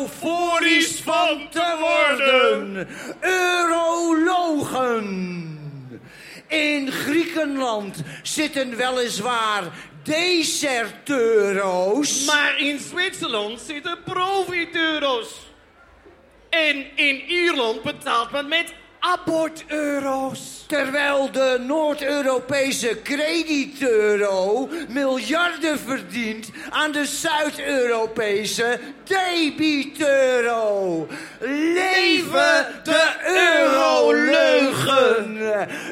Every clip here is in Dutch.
euforisch van te worden. Eurologen. In Griekenland zitten weliswaar deserteuro's. Maar in Zwitserland zitten profiteuro's. En in Ierland betaalt men met aborteuro's. Terwijl de Noord-Europese crediteuro miljarden verdient aan de Zuid-Europese debiteuro. Leven de euroleugen!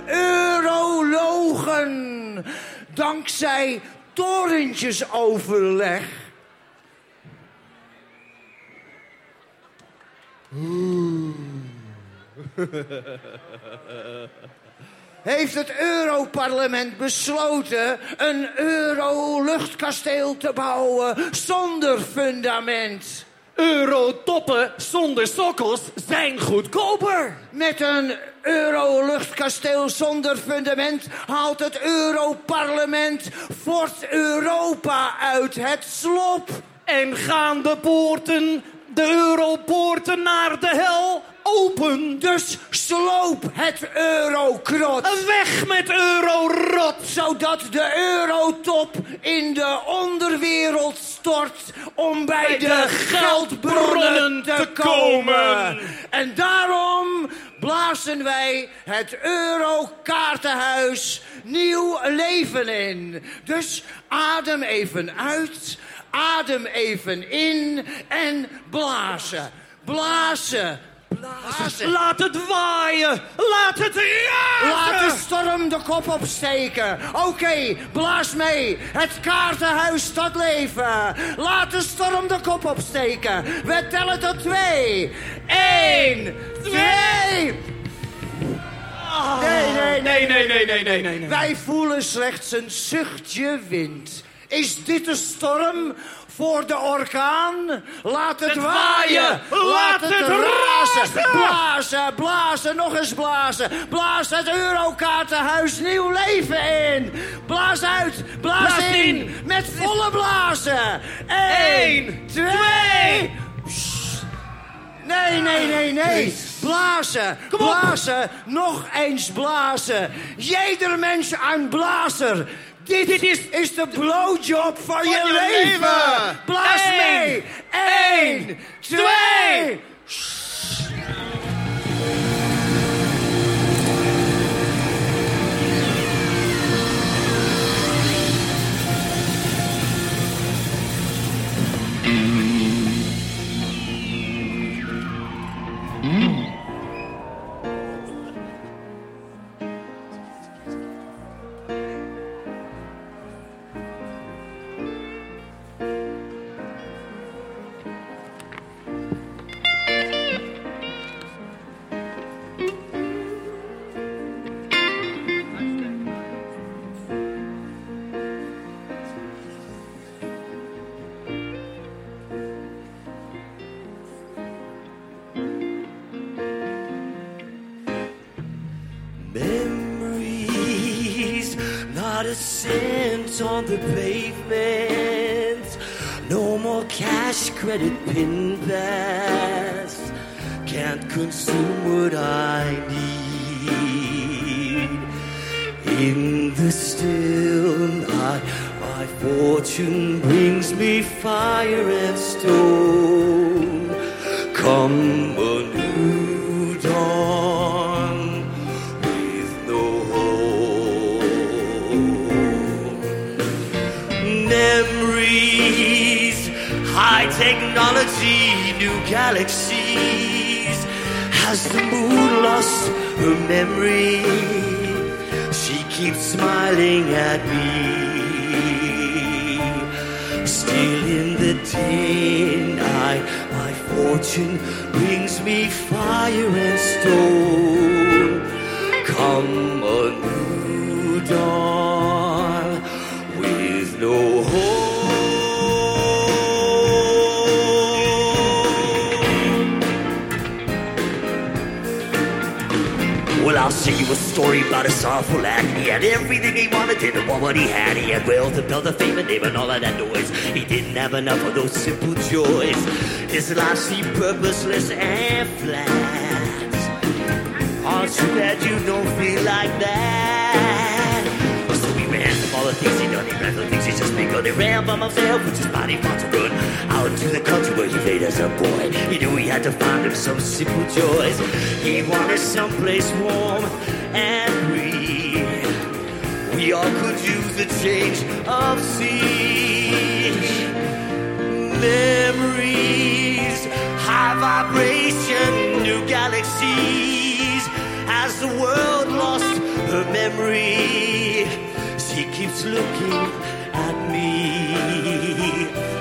Eurologen! Dankzij torentjesoverleg. heeft het Europarlement besloten een euro-luchtkasteel te bouwen zonder fundament. Eurotoppen zonder sokkels zijn goedkoper. Met een euro-luchtkasteel zonder fundament haalt het Europarlement Fort Europa uit het slop. En gaan de poorten, de europoorten naar de hel open. Dus sloop het eurokraot. Weg met eurorot. Zodat de eurotop in de onderwereld stort om bij de geldbronnen te komen. En daarom blazen wij het Eurokaartenhuis nieuw leven in. Dus adem even uit, adem even in en blazen. Blazen, blazen. Laat het waaien. Laat het razen. Laat de storm de kop opsteken. Oké, blaas mee. Het kaartenhuis staat leven. Laat de storm de kop opsteken. We tellen tot twee. Eén, twee. Nee, nee, Nee, nee, nee, nee, nee, nee. nee. Wij voelen slechts een zuchtje wind. Is dit de storm voor de orkaan? Laat het, Het waaien. waaien. Laat het razen. Blazen, blazen, nog eens blazen. Blaas het Eurokaartenhuis nieuw leven in. Blaas uit, blaas, Blaas in. in. Met volle blazen. Eén, Eén, twee. Nee, nee, nee, nee. Blazen, blazen, nog eens blazen. Jeder mens een blazer. Dit, Dit is- is de blowjob van, je, je leven. leven. Blaas mee. Eén, twee. I'll sing you a story about a sorrowful act. He had everything he wanted, didn't want what he had. He had wealth and built a fame and name and all of that noise. He didn't have enough of those simple joys. His life seemed purposeless and flat. Aren't you glad you don't feel like that? So we ran from all the things he done, he ran from things he just begun. He ran from himself, with his body fought to to the country where he played as a boy. He knew he had to find him some simple joys. He wanted someplace warm and free. We all could use the change of scene. Memories, high vibration, new galaxies. As the world lost her memory, she keeps looking at me.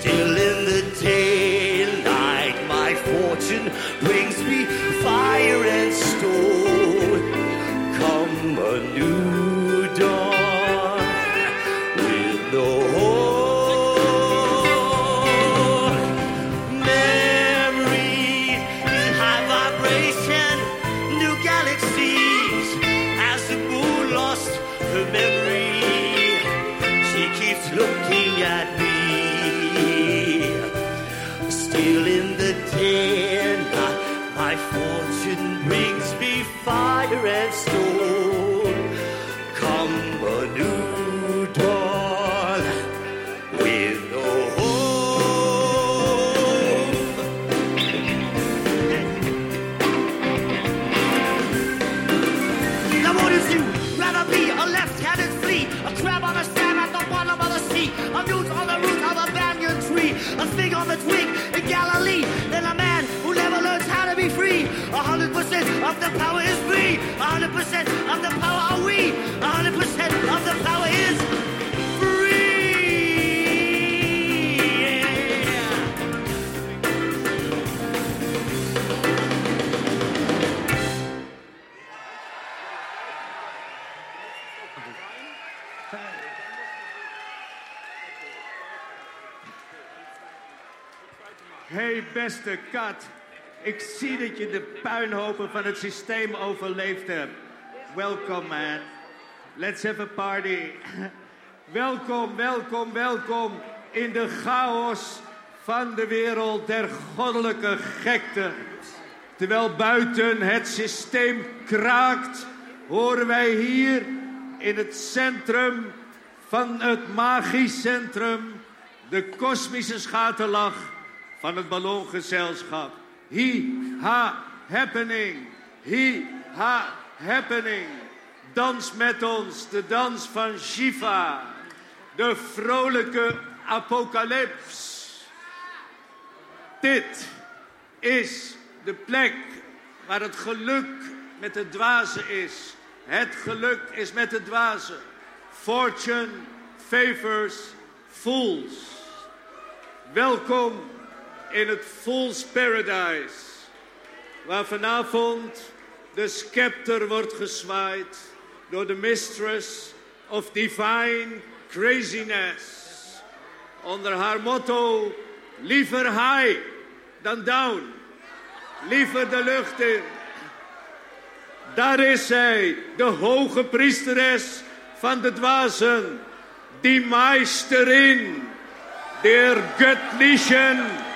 Still in the daylight, my fortune brings me fire and stone. Come a the power is hundred percent of the power are we. A hundred percent of the power is free. hey, beste kat. Ik zie dat je de puinhopen van het systeem overleefd hebt. Welkom, man. Let's have a party. welkom, welkom, welkom in de chaos van de wereld der goddelijke gekte. Terwijl buiten het systeem kraakt, horen wij hier in het centrum van het magisch centrum de kosmische schaterlach van het ballongezelschap. Hi, ha, happening. Hi, ha, happening. Dans met ons, de dans van Shiva. De vrolijke apocalyps. Dit is de plek waar het geluk met de dwazen is. Het geluk is met de dwazen. Fortune favors fools. Welkom in het Fool's Paradise. Waar vanavond de scepter wordt gezwaaid door de mistress of divine craziness. Onder haar motto, liever high dan down. Liever de lucht in. Daar is zij, de hoge priesteres van de dwazen. Die Meisterin der göttlichen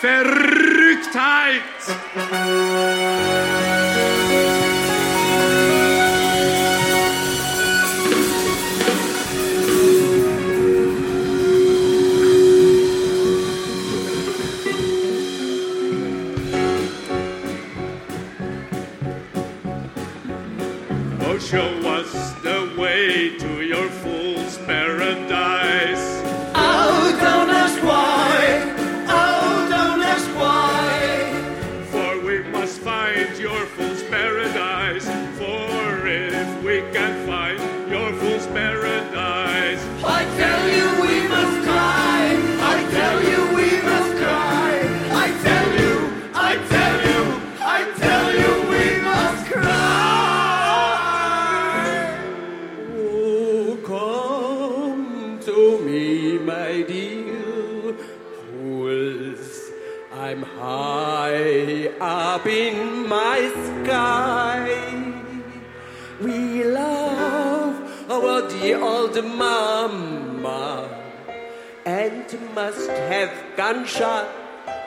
Verrücktheit. Oh, show us the way to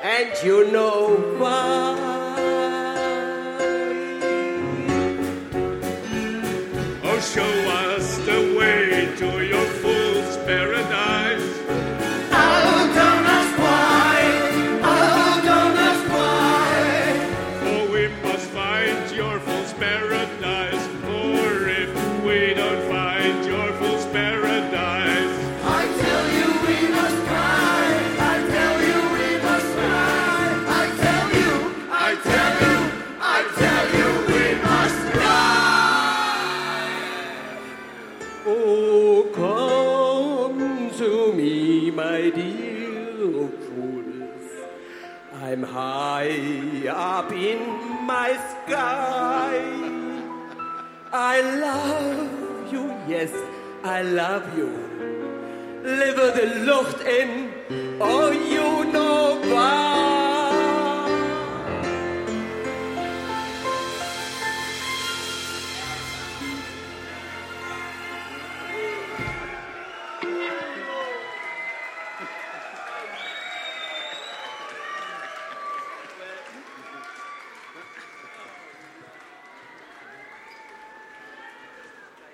and you know why. I love you. Live the lucht in, oh you know why.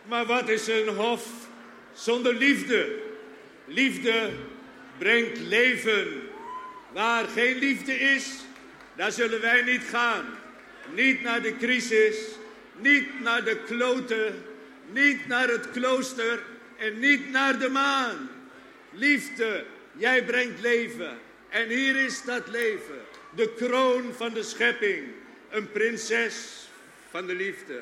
Maar wat is een hof? zonder liefde. Liefde brengt leven. Waar geen liefde is, daar zullen wij niet gaan. Niet naar de crisis, niet naar de kloten, niet naar het klooster en niet naar de maan. Liefde, jij brengt leven. En hier is dat leven, de kroon van de schepping, een prinses van de liefde.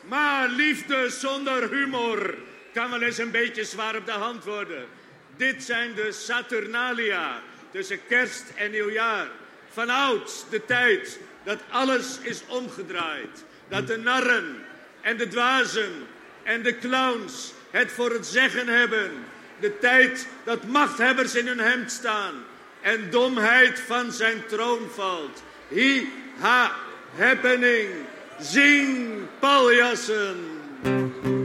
Maar liefde zonder humor kan wel eens een beetje zwaar op de hand worden. Dit zijn de Saturnalia, tussen kerst en nieuwjaar. Vanouds de tijd dat alles is omgedraaid. Dat de narren en de dwazen en de clowns het voor het zeggen hebben. De tijd dat machthebbers in hun hemd staan en domheid van zijn troon valt. Hi, ha, happening. Zing paljassen.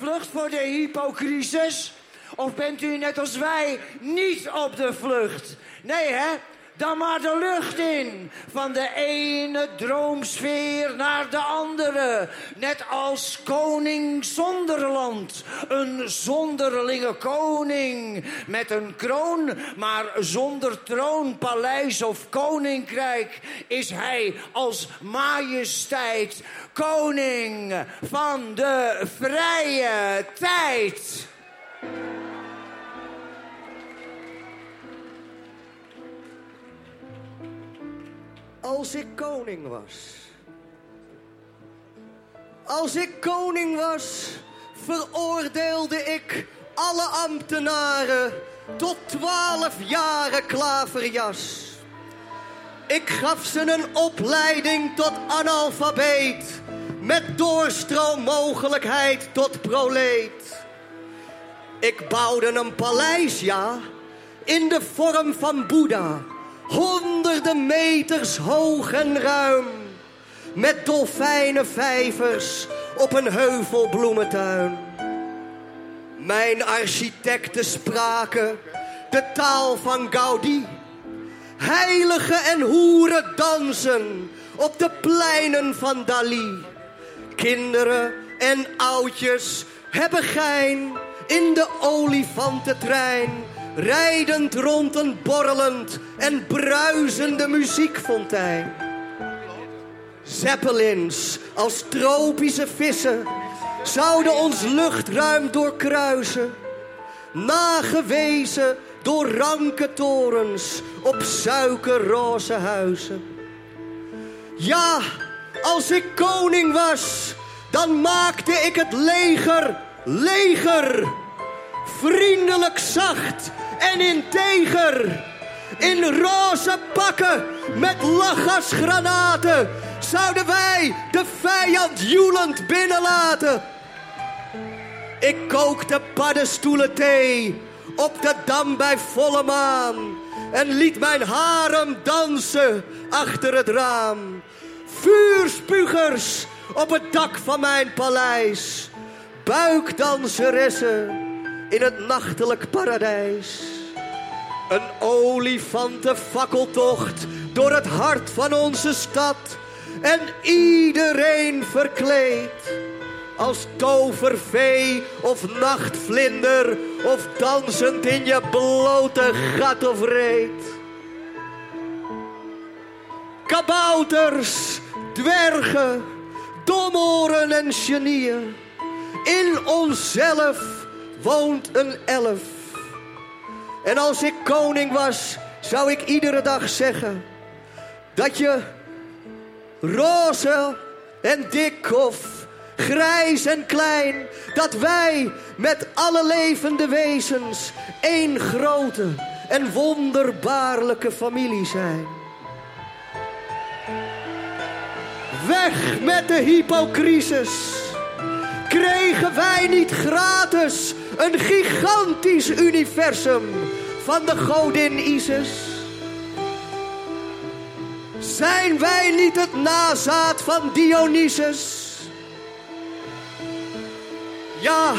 Vlucht voor de hypocrisis? Of bent u net als wij niet op de vlucht? Nee, hè? Dan maar de lucht in. Van de ene droomsfeer naar de andere. Net als koning Zonderland. Een zonderlinge koning. Met een kroon, maar zonder troon, paleis of koninkrijk. Is hij als majesteit koning van de vrije tijd. Als ik koning was. Als ik koning was, veroordeelde ik alle ambtenaren tot twaalf jaren klaverjas. Ik gaf ze een opleiding tot analfabeet, met doorstroommogelijkheid tot proleet. Ik bouwde een paleis, ja, in de vorm van Boeddha. Honderden meters hoog en ruim. Met dolfijnenvijvers op een heuvelbloementuin. Mijn architecten spraken de taal van Gaudi. Heiligen en hoeren dansen op de pleinen van Dali. Kinderen en oudjes hebben gein in de olifantentrein. Rijdend rond een borrelend en bruisende muziekfontein. Zeppelins als tropische vissen zouden ons luchtruim doorkruisen. Nagewezen door ranke torens op suikerroze huizen. Ja, als ik koning was, dan maakte ik het leger leger. Vriendelijk, zacht en integer. In roze pakken met lachgasgranaten zouden wij de vijand joelend binnenlaten. Ik kookte paddenstoelen thee op de dam bij volle maan en liet mijn harem dansen achter het raam. Vuurspugers op het dak van mijn paleis, buikdanseressen in het nachtelijk paradijs. Een olifantenfakkeltocht door het hart van onze stad. En iedereen verkleed. Als tovervee of nachtvlinder. Of dansend in je blote gat of reet. Kabouters, dwergen, domoren en genieën. In onszelf woont een elf. En als ik koning was, zou ik iedere dag zeggen dat je roze en dik of grijs en klein, dat wij met alle levende wezens één grote en wonderbaarlijke familie zijn. Weg met de hypocrisis. Kregen wij niet gratis een gigantisch universum van de godin Isis? Zijn wij niet het nazaat van Dionysus? Ja,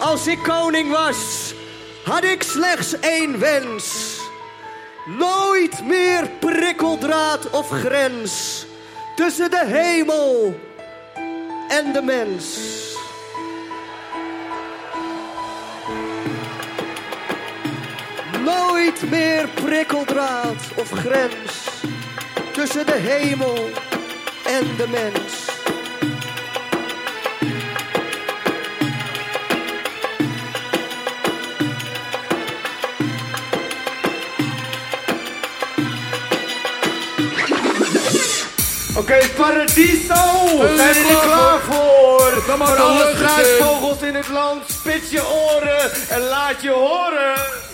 als ik koning was, had ik slechts één wens. Nooit meer prikkeldraad of grens tussen de hemel en de mens. Nooit meer prikkeldraad of grens tussen de hemel en de mens. Oké, Paradiso! Zijn jullie er klaar voor? Dan voor alle struisvogels in het land, spits je oren en laat je horen.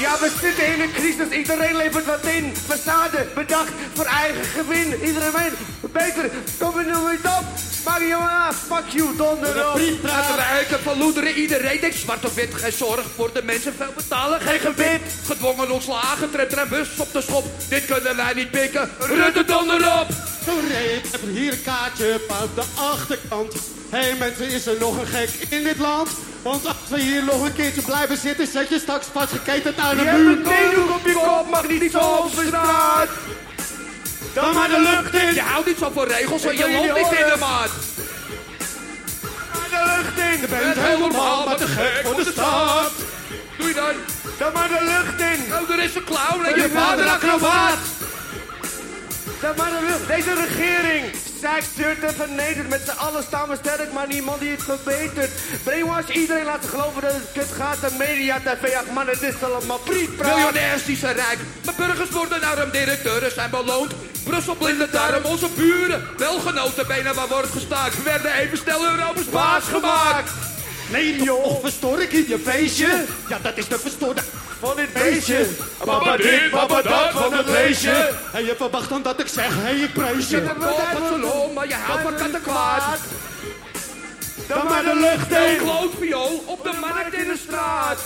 Ja, we zitten in een crisis, iedereen levert wat in. Façade, bedacht voor eigen gewin. Iedereen weet, beter, kom er nu niet op. Maak je maar af, fuck you, donder op. Uit de wijken van Loederen, iedereen denkt zwart of wit. Geen zorg voor de mensen, veel betalen, geen gebit. Gedwongen ontslagen, tretter en bus op de schop. Dit kunnen wij niet pikken, Rutte donder op. Sorry, ik heb hier een kaartje aan de achterkant. Hé hey mensen, is er nog een gek in dit land? Want als we hier nog een keertje blijven zitten, zet je straks vastgeketend aan Je de hebt muur. een theedoek op je kop, mag niet zo over straat. Dan maar de lucht in, Je houdt niet zo van regels Ik je loopt niet in de maat. maar de lucht in. Je bent helemaal maar te gek voor de stad. Doe je dan? Dan maar de lucht in. Oh, er is een clown en Je je vader vader acrobaat. Dan maar de lucht. Deze regering. Zij stuurt en vernedert. Met z'n allen staan we sterk, maar niemand die het verbetert. Brainwash, iedereen laten geloven dat het kut gaat. De media, tv, ach man, het is allemaal prietpraat. Miljonairs die zijn rijk, maar burgers worden arm, directeuren zijn beloond. Brussel blinde darm, onze buren, welgenoten benen waar wordt gestaakt. Werden even snel Europa's baas gemaakt. Nee joh, verstoor ik in je feestje? Ja, dat is de verstoorde Van dit beestje. Papa dit, papa dat van het leesje. En je verwacht dan dat ik zeg, hé hey, ik prijs je. Kop van salon, maar je houdt van kattenkwaad. Dan maar de lucht Een in. klootviool op de markt in de straat.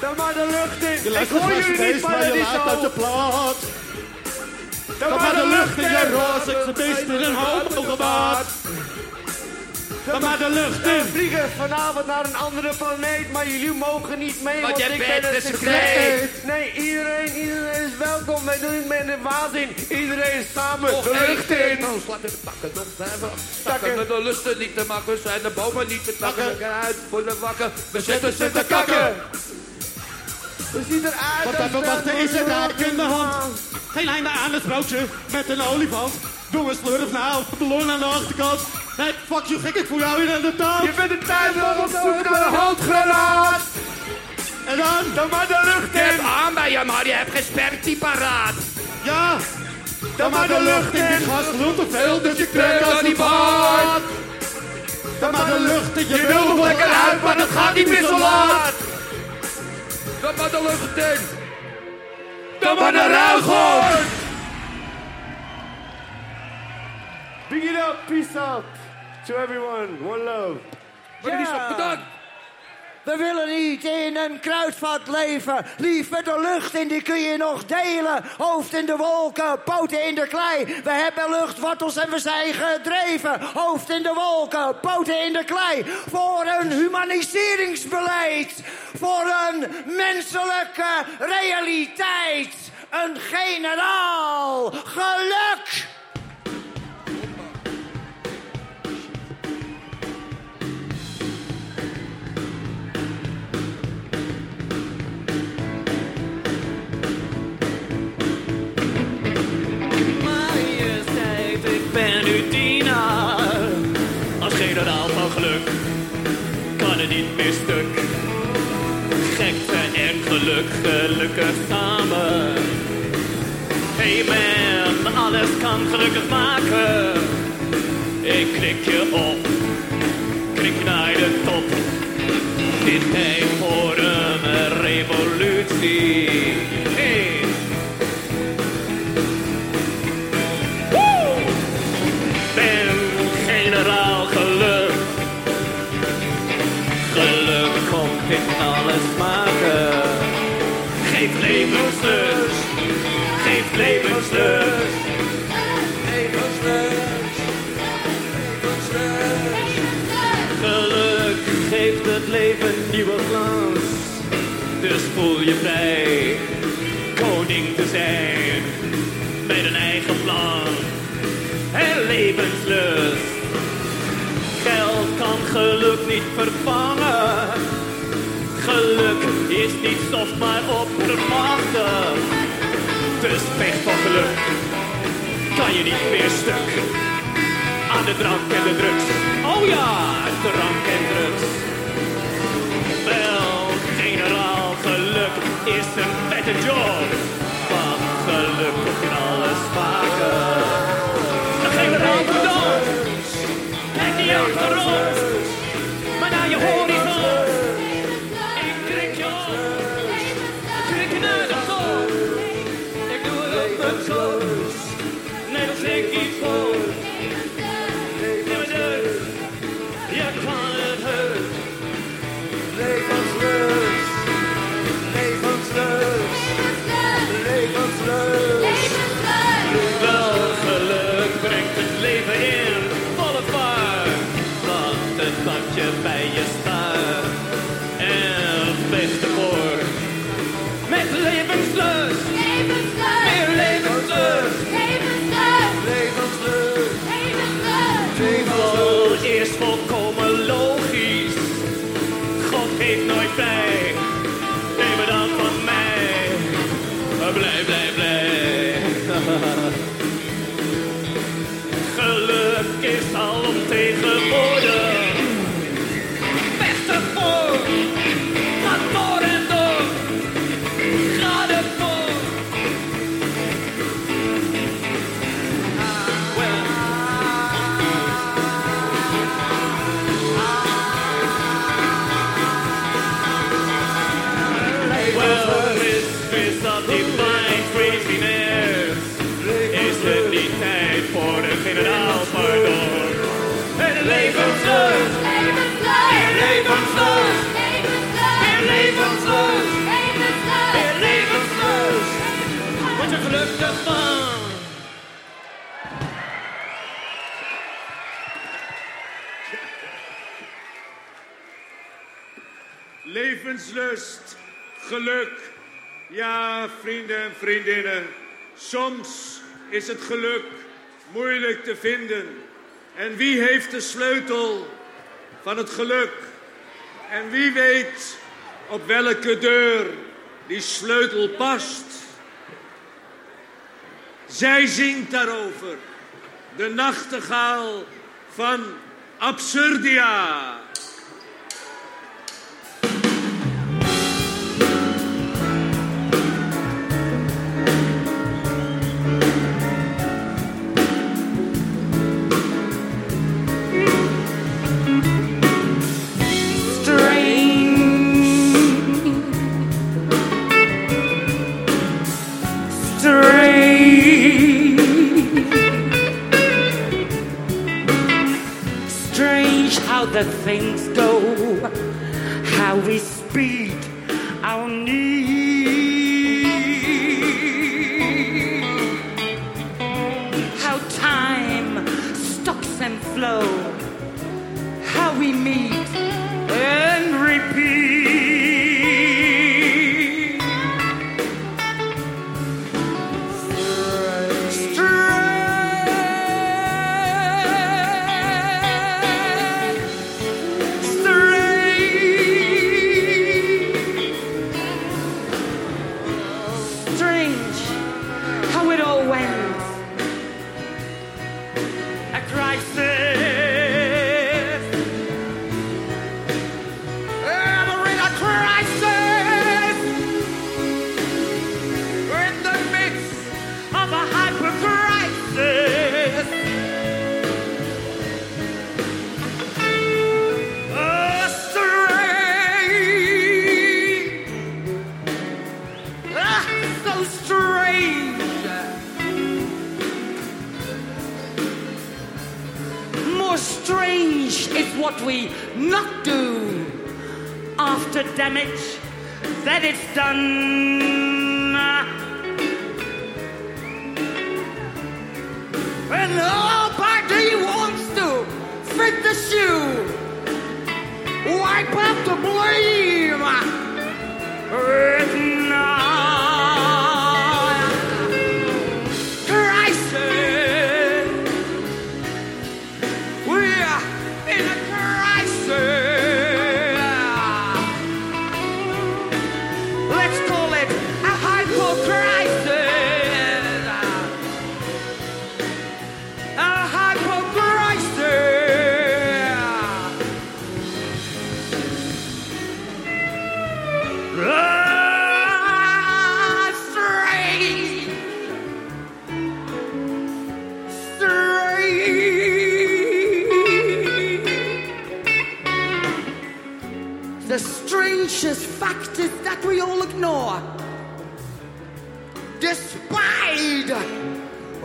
Dan maar de lucht in. Je Ik hoor jullie je niet, maar je laat uit je plaat. Dan maar de lucht in je roze, ik beest in een hoop gewaad. Dan maar de lucht We in. vliegen vanavond naar een andere planeet, maar jullie mogen niet mee, Want want, ik bent ben een secreet. Nee, iedereen, iedereen is welkom. Wij doen het met de waanzin. Iedereen samen de lucht in. slaat in de takken. Dan zijn we takken met de lusten niet te makken. Zijn de bomen niet te takken. We uit voor de wakken. We zetten ze te kakken. Hoe ziet eruit? Even dat wachten is het rijk in de hand. Geen einde aan het broodje met een olifant. Doe een slurf nou, ballon aan de achterkant. Nee, fuck you gek, ik voel jou hier aan de tand. Je bent een tuinman op zoek naar een handgranaat. En dan, Dan maar de lucht Je hebt in. aan bij je, maar je hebt geen spertie paraat. ja, dan maar de lucht in. Die gast lult te veel, dus je trekt als die baard. Dan maar de lucht in, je wil nog lekker uit, maar dat gaat niet meer zo laat. Dan maar de lucht in. Dan maar de ruighoorn. Big it up, peace out. To everyone, one love. Ja. Bedankt. We willen niet in een kruidvat leven. Liever de lucht in, die kun je nog delen. Hoofd in de wolken, poten in de klei. We hebben luchtwortels en we zijn gedreven. Hoofd in de wolken, poten in de klei. Voor een humaniseringsbeleid. Voor een menselijke realiteit. Een generaal geluk. Generaal van geluk kan het niet meer stuk. Gekte en geluk, gelukkig samen. Hey man, alles kan gelukkig maken. Ik klik je op, klik je naar de top. Is tijd voor een revolutie. Levenslust. Geluk geeft het leven nieuwe glans. Dus voel je vrij koning te zijn met een eigen plan en levenslust. Geld kan geluk niet vervangen. Geluk is niet stof, maar oppermachtig. Dus vecht voor geluk kan je niet meer stuk. Aan de drank en de drugs. Oh ja, drank en drugs. Wel, generaal, geluk is een vette job. Want geluk komt in alles vaker. De generaal van dans. Kijk niet achterom, Levenslust, geluk. Ja, vrienden en vriendinnen, soms is het geluk moeilijk te vinden. En wie heeft de sleutel van het geluk? En wie weet op welke deur die sleutel past? Zij zingt daarover. De nachtegaal van Absurdia. The things go, how we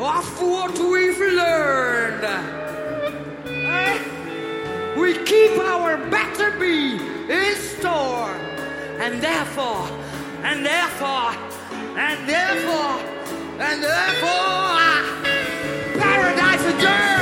of what we've learned. Eh? We keep our better be in store. And therefore, and therefore, and therefore, and therefore, paradise adjourned.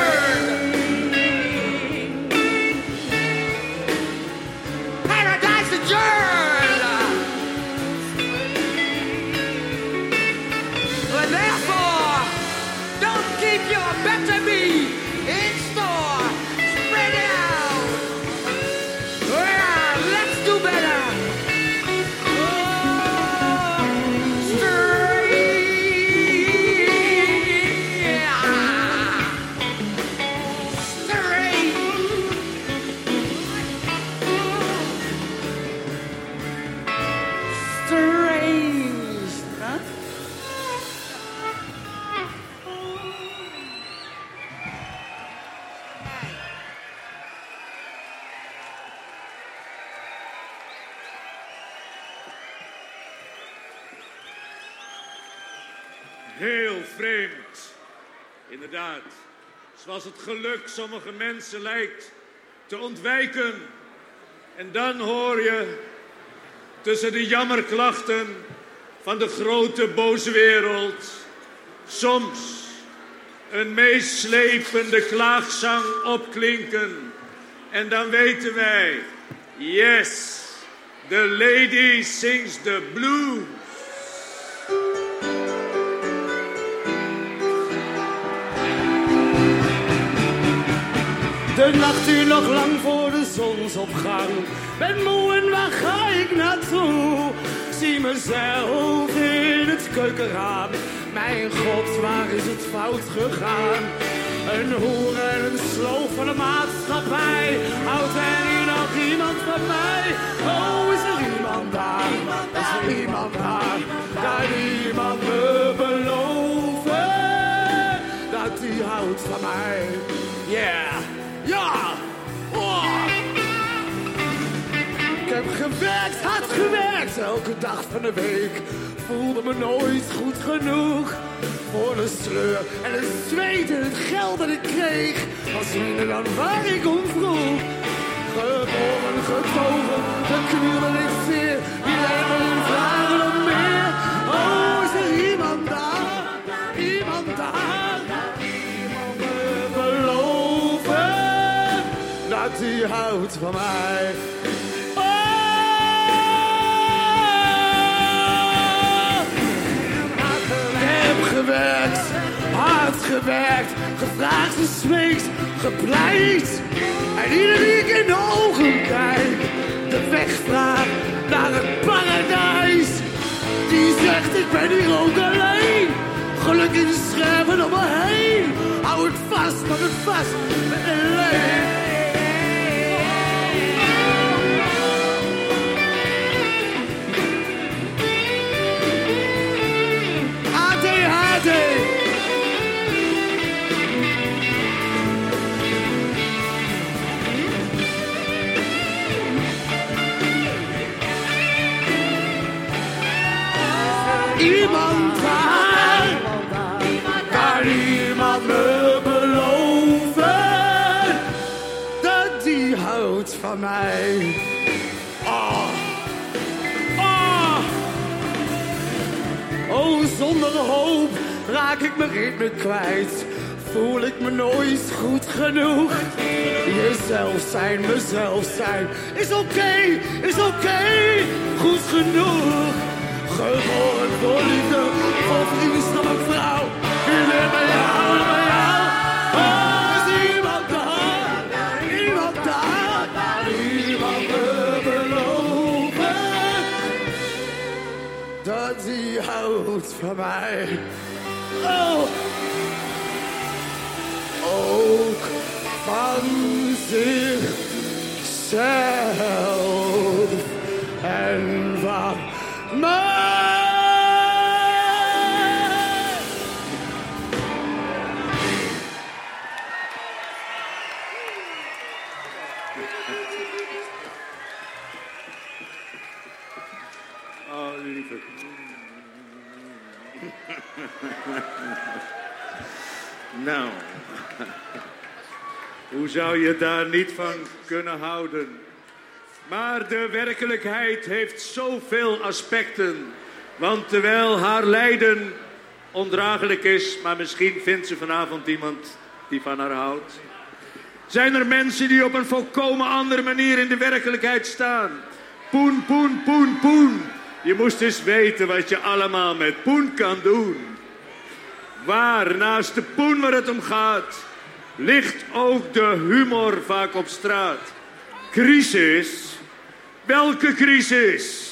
Zoals het geluk sommige mensen lijkt te ontwijken. En dan hoor je tussen de jammerklachten van de grote boze wereld soms een meeslepende klaagzang opklinken. En dan weten wij, yes, The lady sings the blues. De nacht duurt nog lang voor de zonsopgang. Ben moe en waar ga ik naartoe? Zie mezelf in het keukenraam. Mijn god, waar is het fout gegaan? Een hoer en een sloof van de maatschappij. Houdt er hier nog iemand van mij? Oh, is er iemand daar? Is er iemand daar? Kan iemand me beloven dat hij houdt van mij? Yeah! Heb gewerkt, hard gewerkt, elke dag van de week. Voelde me nooit goed genoeg voor de sleur en het zweet en het geld dat ik kreeg. Was minder dan waar ik om vroeg. Geboren, getogen, geknielde ik zeer. Wie hebben hun vragen meer? Oh, is er iemand daar? Iemand daar? Iemand me beloven dat hij houdt van mij. Gewerkt, gevraagd, gesmeekt, gepleit. En ieder die ik in de ogen kijk, de weg vraagt naar het paradijs. Die zegt ik ben hier ook alleen. Geluk in de scherven om me heen. Hou het vast, pak het vast met een van mij. Oh. Oh. Zonder hoop raak ik mijn ritme kwijt. Voel ik me nooit goed genoeg. Jezelf zijn, mezelf zijn, is oké, is oké, goed genoeg. Geboren voor liefde, voor vriendschap en vrouw. Ieder bij jou, bij jou. Dat hij houdt van mij. Oh, ook van zichzelf en van mij. Zou je daar niet van kunnen houden? Maar de werkelijkheid heeft zoveel aspecten. Want terwijl haar lijden ondraaglijk is, maar misschien vindt ze vanavond iemand die van haar houdt. Zijn er mensen die op een volkomen andere manier in de werkelijkheid staan? Poen, poen, poen, poen. Je moest eens weten wat je allemaal met poen kan doen. Waar naast de poen waar het om gaat, ligt ook de humor vaak op straat. Crisis? Welke crisis?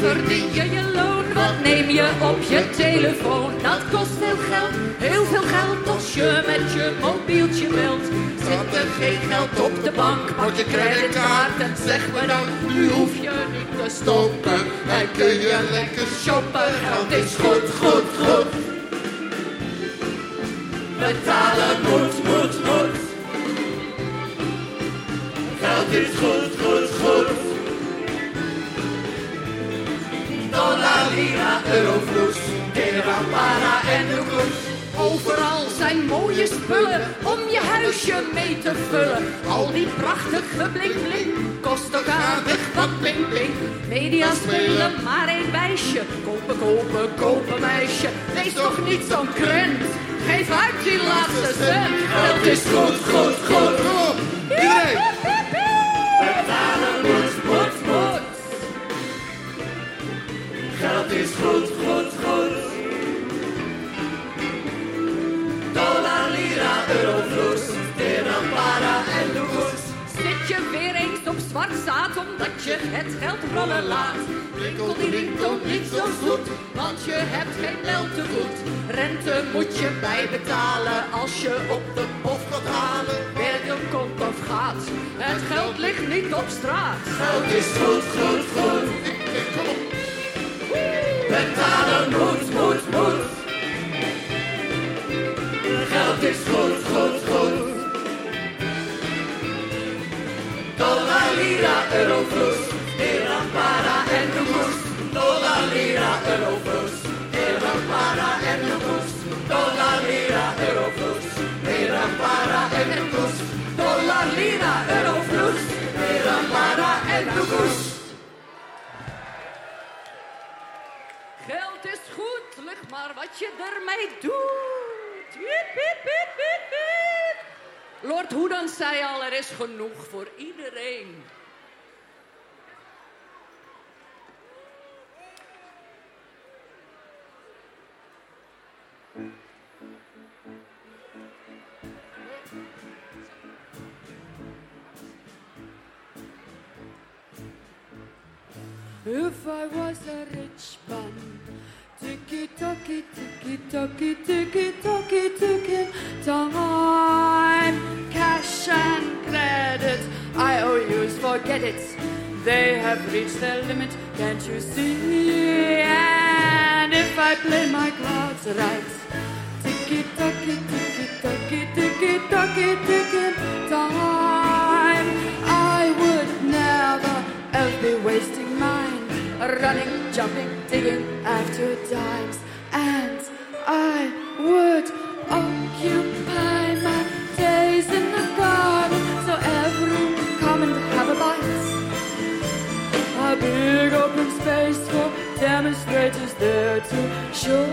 Verdien je je loon, wat neem je op je telefoon? Dat kost veel geld, heel veel geld als je met je mobieltje belt. Zit er geen geld op de bank, pak je creditcard en zeg me dan, nu hoef je niet te stoppen. En kun je lekker shoppen, geld is goed, goed, goed. Betalen moet, moet, moet. Geld is goed, goed, goed. Dollar, lira, euro, vloes, tera, para en de koers. Overal zijn mooie spullen om je huisje mee te vullen. Al die prachtige bling bling kost ook aardig wat bling bling. media spelen maar één wijsje. Kopen, kopen, kopen meisje. Wees toch niet zo'n krent. Geef uit die laatste cent. Geld is goed, goed, goed. Iedereen! Betalen moet, moet, moet. Geld is goed, goed, goed. Dollar, lira, euro, vloes. Dirham, para en loes. Zit je weer eens op zwart zaad omdat je het geld rollen laat? Winkel die winkel niet zo zoet, want je hebt geen geld te goed. Rente moet je bijbetalen als je op de pof gaat halen. Werken komt of gaat, het geld ligt niet op straat. Geld is goed, goed, goed. Betalen moet, moet, moet. Lira, euro, vloes. Dirham, para de moes. Dollar, lira, euro, vloes. Dirham, para de moes. Dollar, lira, euro, vloes. Dirham, para de moes. Dollar, lira, euro, vloes. Dirham, para de moes. Geld is goed, lig maar wat je ermee doet. Hiep, hiep, hiep, hiep. Lord Hoedan zei al, er is genoeg voor iedereen. If I was a rich man, ticky tocky, ticky tocky, ticky tocky, ticking time. Cash and credit, IOUs, forget it. They have reached their limit, can't you see? And if I play my cards right, ticky tocky, ticky tocky, ticky tocky, ticking time. I would never ever be wasting running, jumping, digging after dimes, and I would occupy my days in the garden so everyone come and have a bite. A big open space for demonstrators there to show.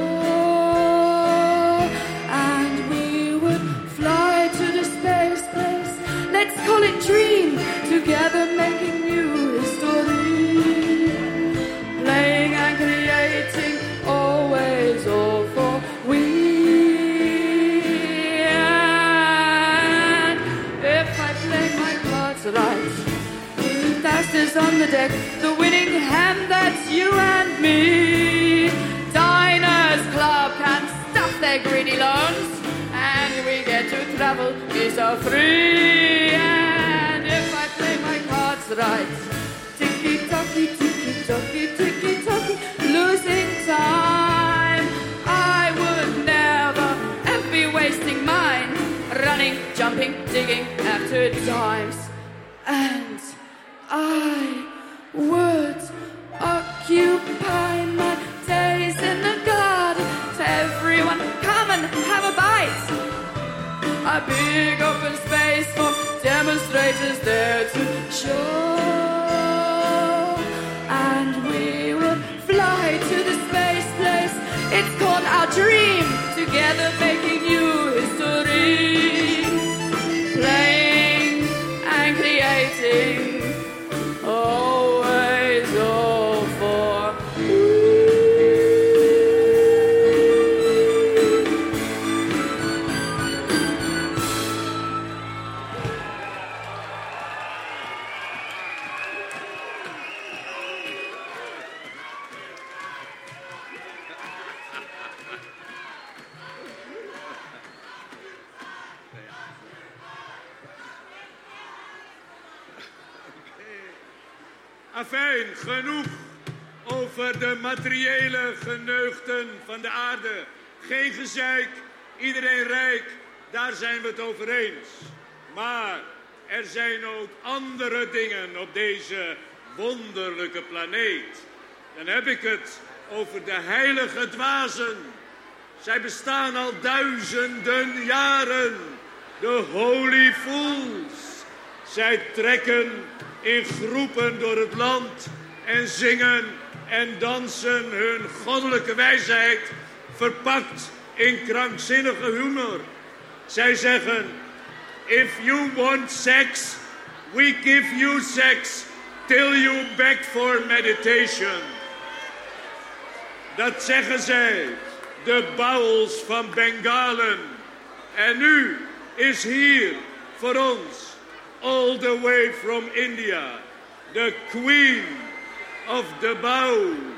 And we would fly to the space place. Let's call it dream. Together making cards right. Fastest on the deck, the winning hand, that's you and me. Diners Club can stuff their greedy loans, and we get to travel, be so free. And if I play my cards right, ticky tocky, ticky tocky, ticky tocky, losing time. I would never ever be wasting mine, running, jumping, digging after times. And I would occupy my days in the garden to everyone come and have a bite. A big open space for demonstrators there to show. And we will fly to the space place. It's called our dream. Together making new materiële geneugten van de aarde. geven gezeik, iedereen rijk, daar zijn we het over eens. Maar er zijn ook andere dingen op deze wonderlijke planeet. Dan heb ik het over de heilige dwazen. Zij bestaan al duizenden jaren. De holy fools. Zij trekken in groepen door het land en zingen en dansen hun goddelijke wijsheid verpakt in krankzinnige humor. Zij zeggen, if you want sex, we give you sex till you back for meditation. Dat zeggen zij, de bouwels van Bengalen. En nu is hier voor ons, all the way from India, de Queen of the bow.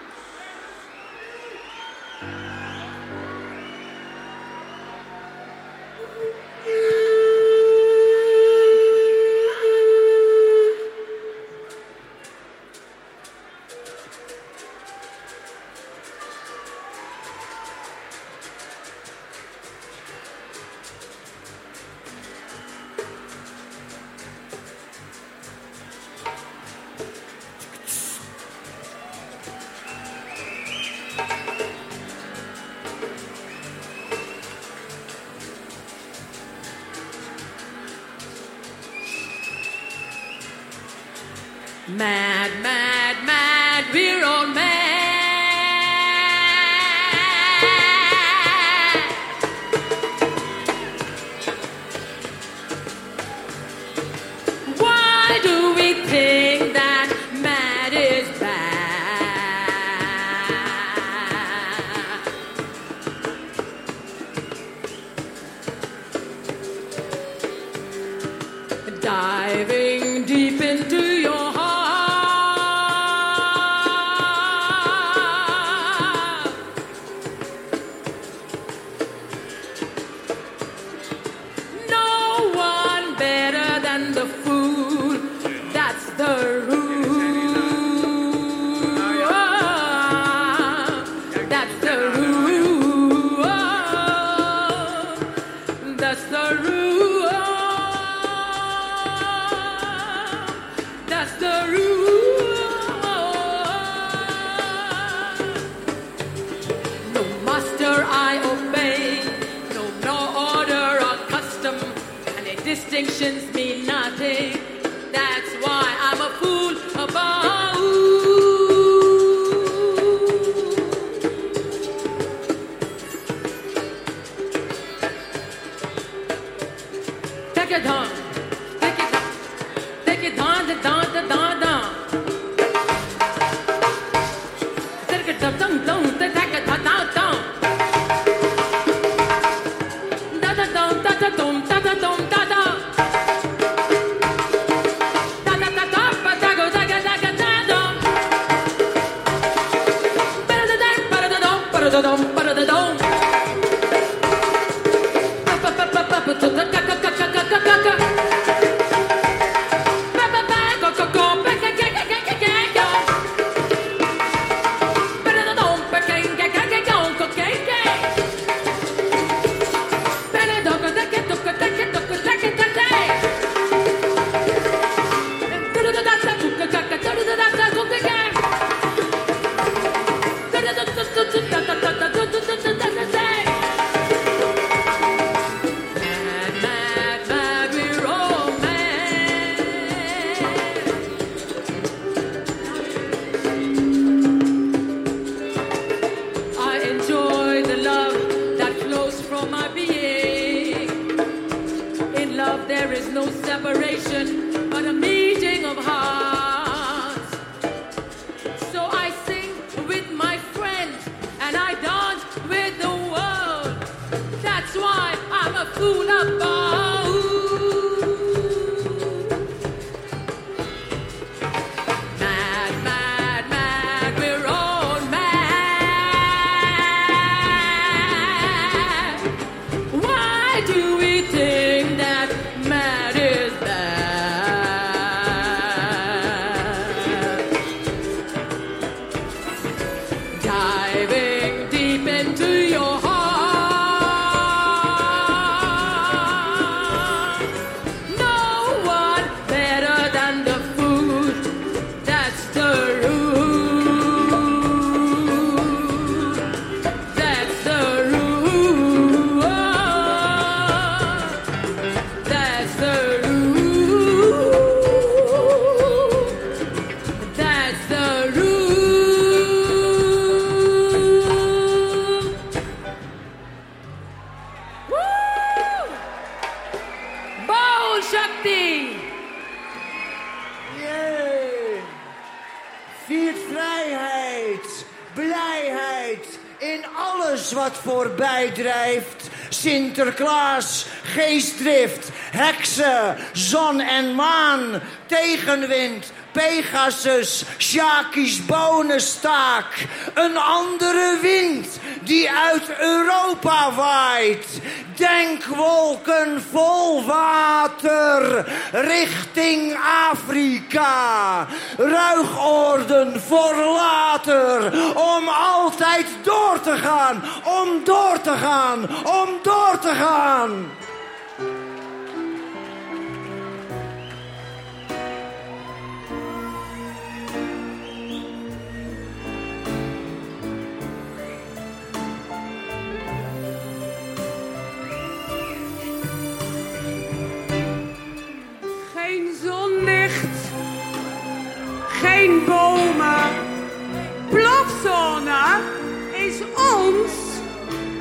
Wat voorbij drijft. Sinterklaas, geestdrift, heksen, zon en maan, tegenwind, Pegasus, Shaki's bonenstaak. Een andere wind die uit Europa waait. Denkwolken vol water richting Afrika. Ruigoorden voor later. Om altijd door te gaan, om door te gaan, om door te gaan. Bomen, is ons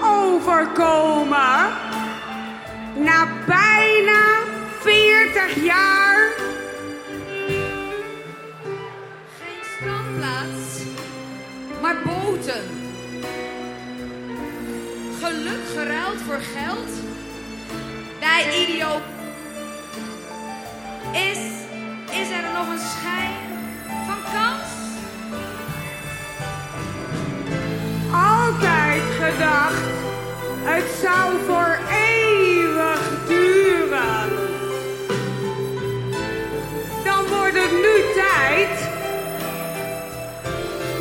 overkomen. Na bijna 40 jaar Geen strandplaats, maar boten. Geluk geruild voor geld. Die idioot. Is, is er nog een schijn van kans? altijd gedacht, het zou voor eeuwig duren. Dan wordt het nu tijd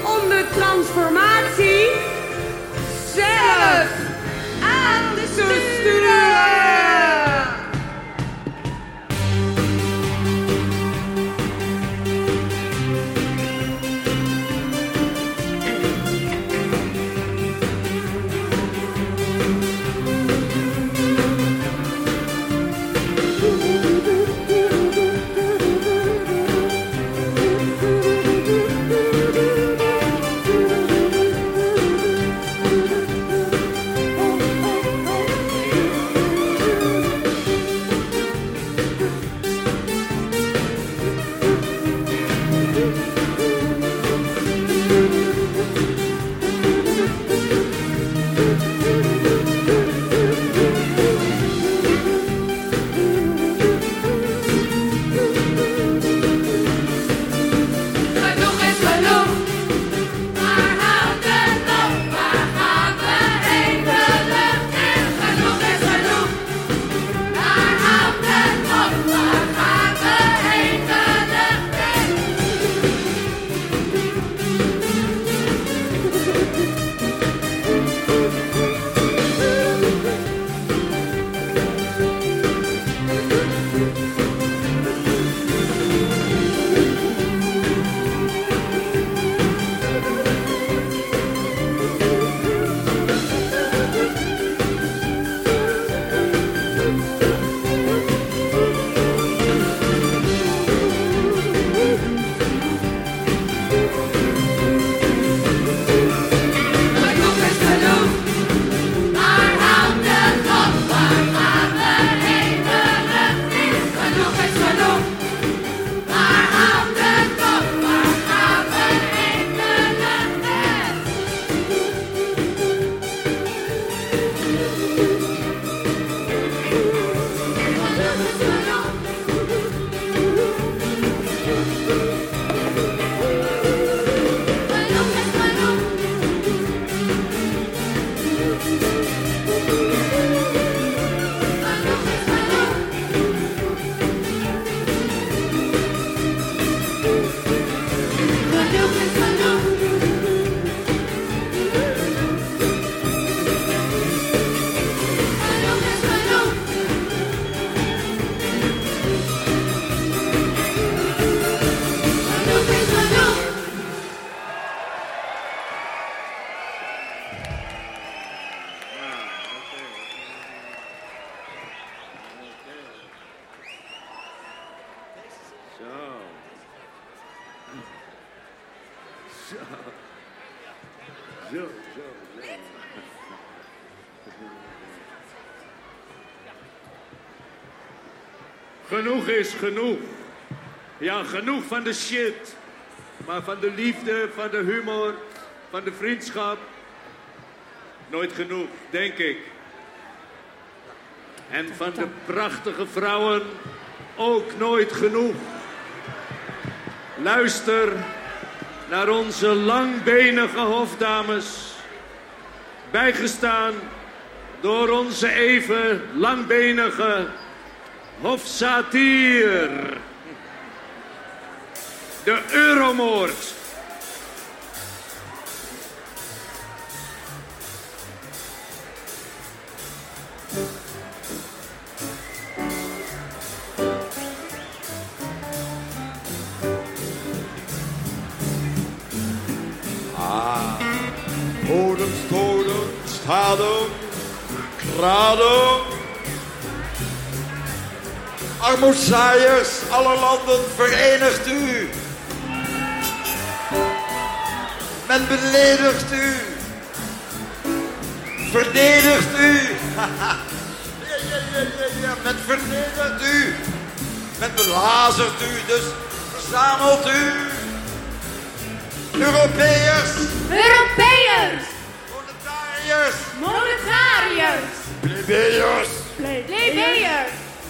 om de transformatie zelf aan te sturen. Genoeg is genoeg. Ja, genoeg van de shit. Maar van de liefde, van de humor, van de vriendschap. Nooit genoeg, denk ik. En van de prachtige vrouwen ook nooit genoeg. Luister naar onze langbenige hofdames. Bijgestaan door onze even langbenige hofsatier. De Euromoord. Armoedzaaiers, alle landen, verenigt u. Men beledigt u. Verdedigt u. ja, ja, ja, ja, ja, men verdedigt u. Men belazert u, dus verzamelt u. Europeërs, Europeërs, proletariërs, monetariërs, plebeiërs, plebeiërs,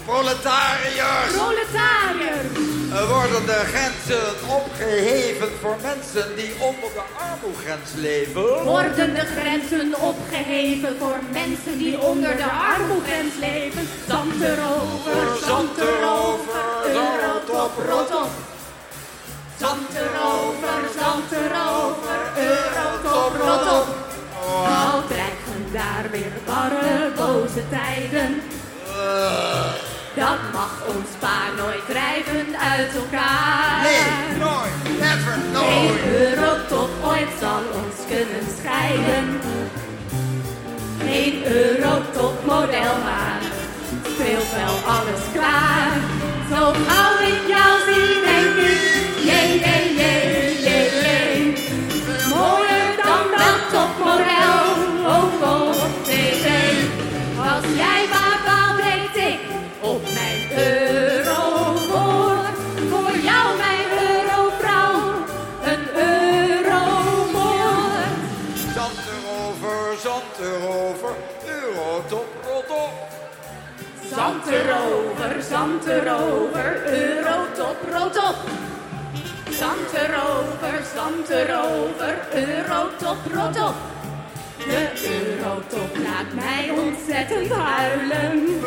proletariërs. proletariërs. Worden de grenzen opgeheven voor mensen die onder de armoegrens leven. Worden de grenzen opgeheven voor mensen die onder de armoegrens leven? Zand erover, zand erover, eurotop, rotop. Zand erover, zand erover, eurotop, rotop. Al dreigen daar weer barre, boze tijden. Dat mag ons paar nooit drijven uit elkaar. Nee, nooit, never, Geen nooit. eurotop ooit zal ons kunnen scheiden. Geen eurotop modelmaan speelt wel alles klaar. Zo gauw ik jou zie, denk ik, jee, Zand erover, zand erover, eurotop, rotop. Zand erover, zand erover, eurotop, rotop. De eurotop laat mij ontzettend huilen.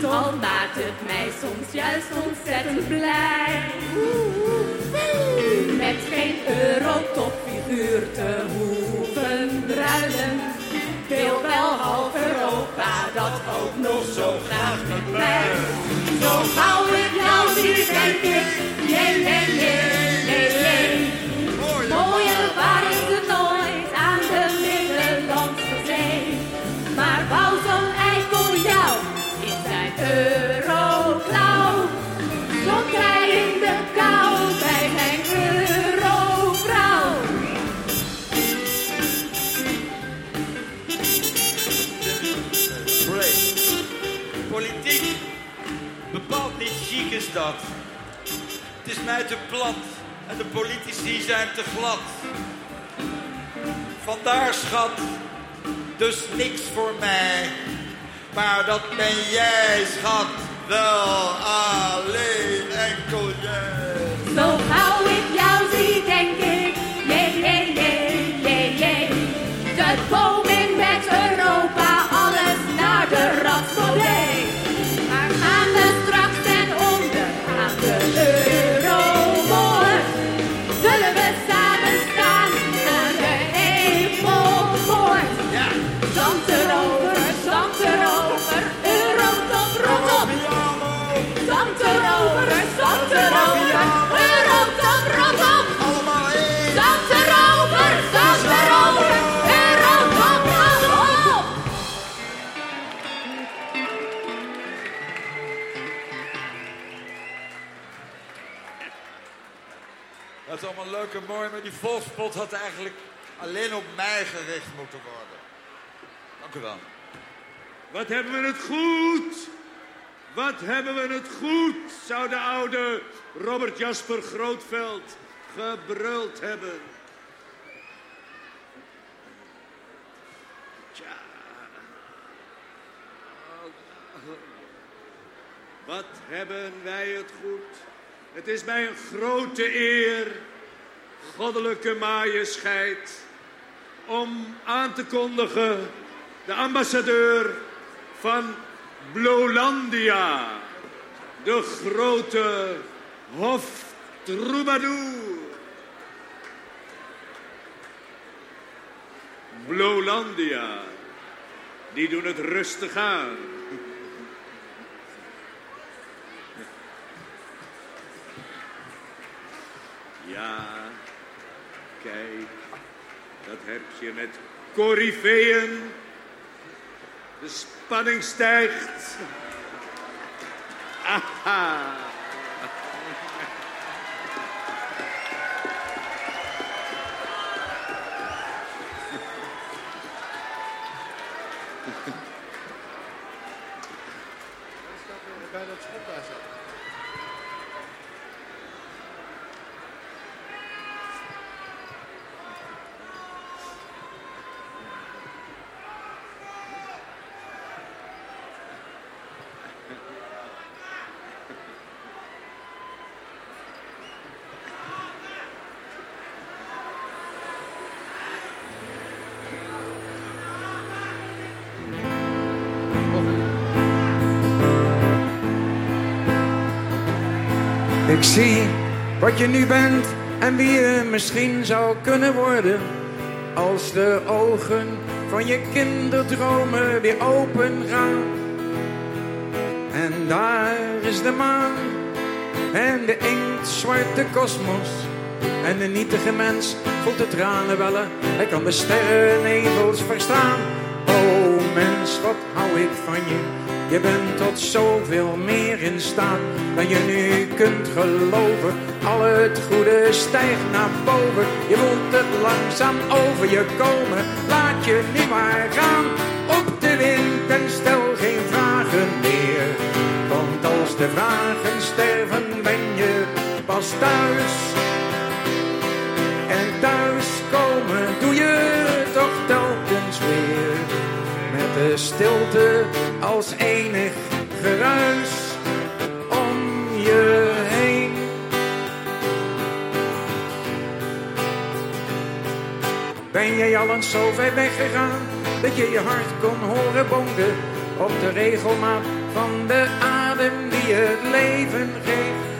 Toch maakt het mij soms juist ontzettend blij. Met geen eurotopfiguur te hoeven ruilen. Wil wel half Europa dat ook nog zo graag met mij. Zo gauw ik jou zie, denk ik, jee, jee, jee, dat. Het is mij te plat en de politici zijn te glad. Vandaar schat, dus niks voor mij. Maar dat ben jij, schat, wel alleen enkel jij. Zo leuk en maar die volkspot had eigenlijk alleen op mij gericht moeten worden. Dank u wel. Wat hebben we het goed? Wat hebben we het goed, zou de oude Robert Jasper Grootveld gebruld hebben. Tja. Wat hebben wij het goed. Het is mij een grote eer, goddelijke majesteit, om aan te kondigen de ambassadeur van Blolandia, de grote hoftroubadour. Blolandia, die doen het rustig aan. Ja, kijk, dat heb je met coryfeeën. De spanning stijgt. Aha. Zie wat je nu bent en wie je misschien zou kunnen worden. Als de ogen van je kinderdromen weer open gaan. En daar is de maan en de inktzwarte kosmos. En de nietige mens voelt de tranen wellen. Hij kan de sterrennevels verstaan. O mens, wat hou ik van je. Je bent tot zoveel meer in staat dan je nu kunt geloven. Al het goede stijgt naar boven. Je voelt het langzaam over je komen. Laat je nu maar gaan op de wind en stel geen vragen meer. Want als de vragen sterven ben je pas thuis. En thuis komen doe je de stilte als enig geruis om je heen. Ben jij al eens zo ver weggegaan dat je je hart kon horen bonken op de regelmaat van de adem die het leven geeft?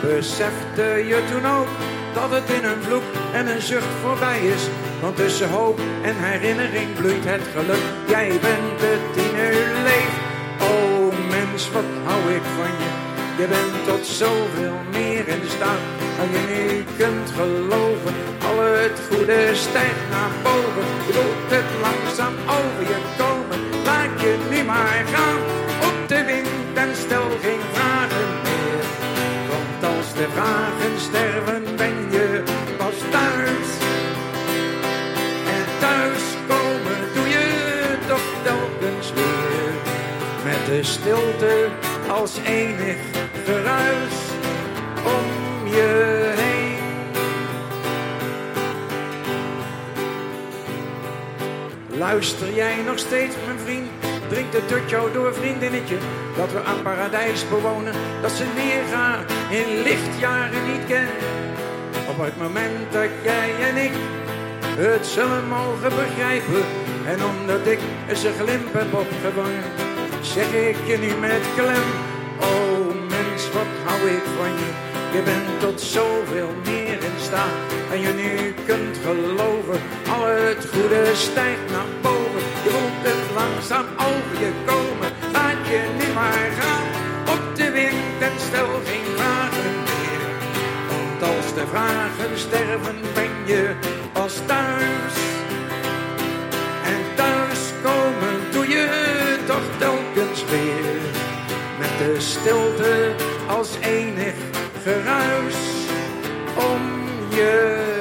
Besefte je toen ook dat het in een vloek en een zucht voorbij is? Want tussen hoop en herinnering bloeit het geluk. Jij bent het die nu leeft. O mens, wat hou ik van je. Je bent tot zoveel meer in staat dan je nu kunt geloven. Al het goede stijgt naar boven. Je voelt het langzaam over je komen. Laat je nu maar gaan op de wind en stel geen vragen meer. De vragen sterven ben je pas thuis. En thuis komen doe je toch telkens weer. Met de stilte als enig geruis om je heen. Luister jij nog steeds, mijn vriend? Drinkt het tot jou door, vriendinnetje? Dat we aan paradijs bewonen, dat ze neergaan in lichtjaren niet kennen. Op het moment dat jij en ik het zullen mogen begrijpen. En omdat ik een glimp heb opgevangen, zeg ik je nu met klem. Oh mens, wat hou ik van je. Je bent tot zoveel meer dan je nu kunt geloven. Al het goede stijgt naar boven. Je voelt het langzaam over je komen. Laat je nu maar gaan op de wind en stel geen vragen meer. Want als de vragen sterven ben je pas thuis. En thuis komen doe je toch telkens weer. Met de stilte als enig geruis je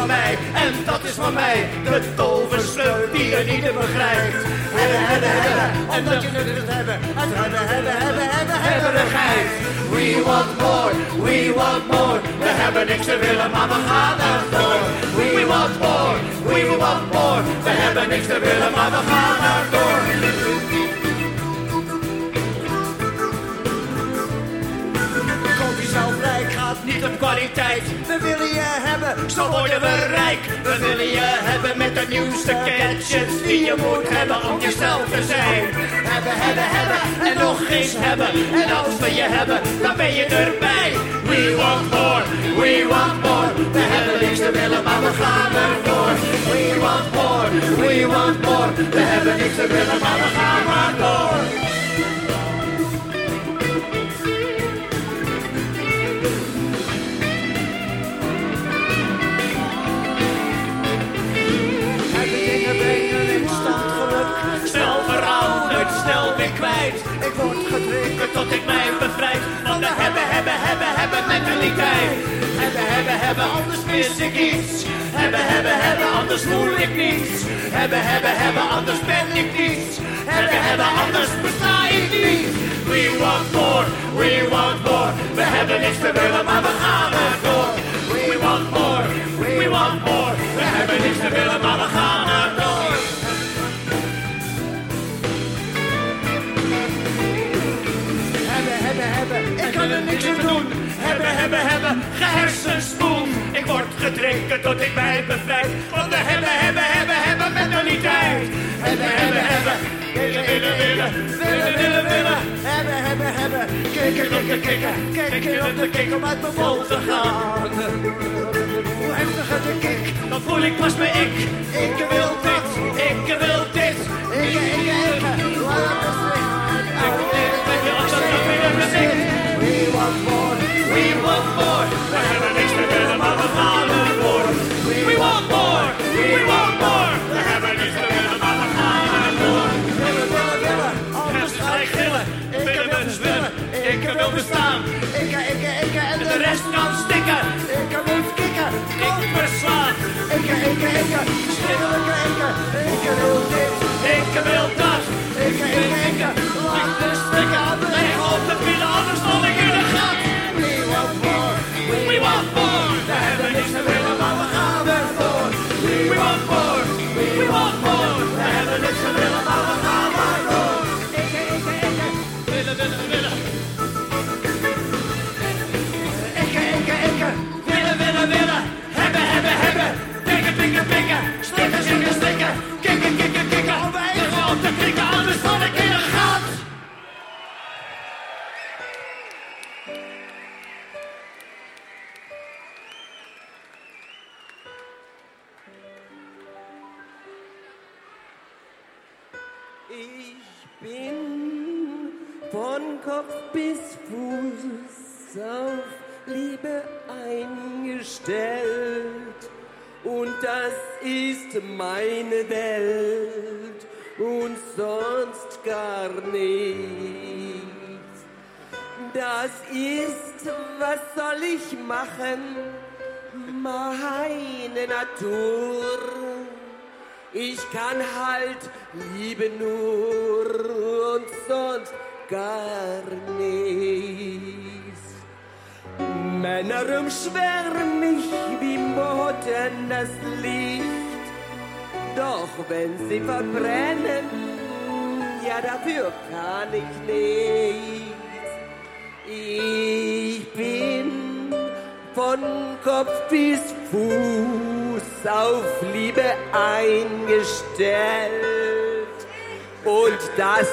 van mij en dat is van mij. De toversleutel die je niet begrijpt. Hebben, hebben, hebben, omdat je het wilt hebben. Het hebben, hebben, hebben, hebben, hebberigheid. We want more, we want more. We hebben niks te willen, maar we gaan ervoor. We want more, we want more. We hebben niks te willen, maar we gaan ervoor. Koop jezelf gaat niet om kwaliteit. Zo worden we rijk. We willen je hebben met de nieuwste gadgets die je moet hebben om jezelf te zijn. Hebben, hebben, hebben en nog eens hebben. En als we je hebben, dan ben je erbij. We want more, we want more. We hebben niks te willen, maar we gaan ervoor. We want more, we want more. We hebben niks te willen, maar we gaan maar door. Ik word gedronken tot ik mij bevrijd. Van de hebben, hebben, hebben, hebben mentaliteit. Hebben, hebben, hebben, anders mis ik iets. Hebben, hebben, hebben, anders voel ik niets. Hebben, hebben, hebben, anders ben ik niets. Hebben, hebben, anders besta ik niet. We want more, we want more. We hebben niks te willen, maar we gaan erdoor. We want more, we want more. We hebben niks te willen, maar we gaan er niks doen. Hebben, hebben, hebben, gehersenspoel. Ik word gedrinken tot ik mij bevrijd. Van de hebben, hebben, hebben, hebben mentaliteit. Hebben, hebben, hebben, willen, willen, willen, willen, willen, willen. Hebben, hebben, hebben, kikken, kikken, kikken. Kikken op de kik om uit mijn bol te gaan. Hoe heftiger de kick, dan voel ik pas me ik. Ik wil dit, ik wil dit. Ik, ik, ik, We ik ik. Ik, ik, ik wil dit, ik wil dat. Meine Welt und sonst gar nichts. Das ist, was soll ich machen? Meine Natur. Ich kann halt lieben nur und sonst gar nichts. Männer umschwärmen mich wie Motten das Licht. Doch wenn sie verbrennen, ja dafür kann ich nichts. Ich bin von Kopf bis Fuß auf Liebe eingestellt. Und das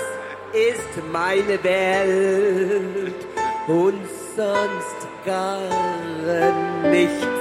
ist meine Welt und sonst gar nichts.